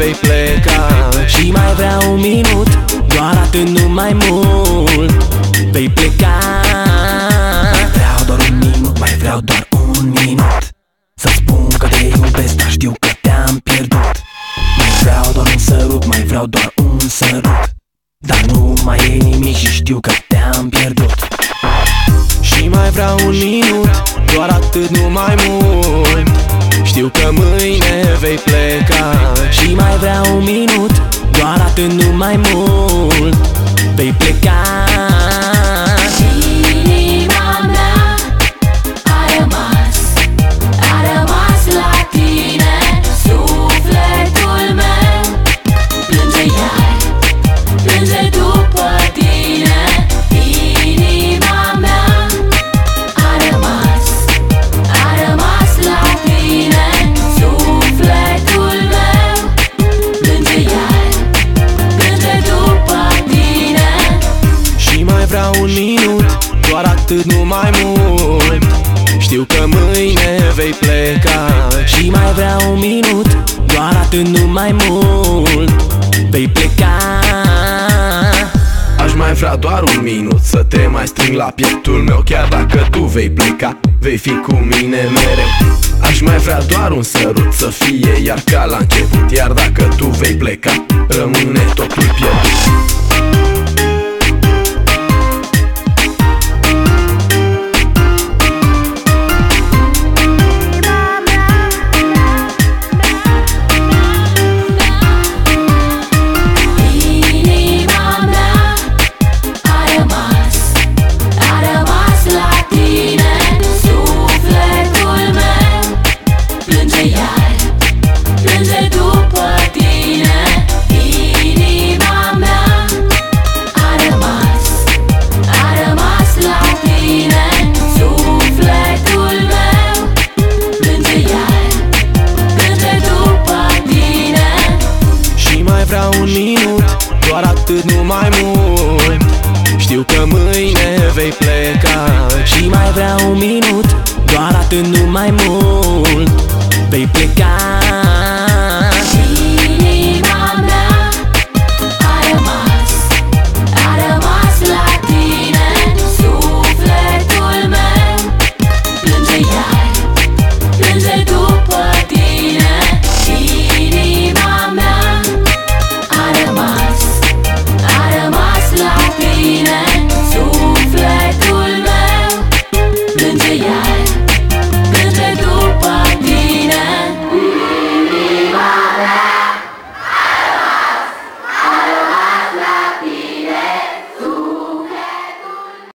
vei pleca. Și mai vreau un minut Doar atât, nu mai mult. Vei pleca. Mai vreau doar un minut, mai vreau doar un minut. Să spun că te iubesc, dar știu că te-am pierdut. Mai vreau doar un sărut, mai vreau doar un sărut. Dar nu mai e nimic și știu că te-am pierdut. Și mai vreau un minut Doar atât, nu mai mult Știu că mâine vei pleca Și mai vreau un minut Doar atât, nu mai mult. Vei pleca vreau un minut Doar atât, nu mai mult. Știu că mâine vei pleca Și mai vreau un minut Doar atât, nu mai mult. Vei pleca. Aș mai vrea doar un minut Să te mai strâng la pieptul meu Chiar dacă tu vei pleca Vei fi cu mine mereu. Aș mai vrea doar un sărut Să fie iar ca la început Iar dacă mai mult. Știu că mâine vei pleca Și mai vreau un minut Doar atât, nu mai mult. Vei pleca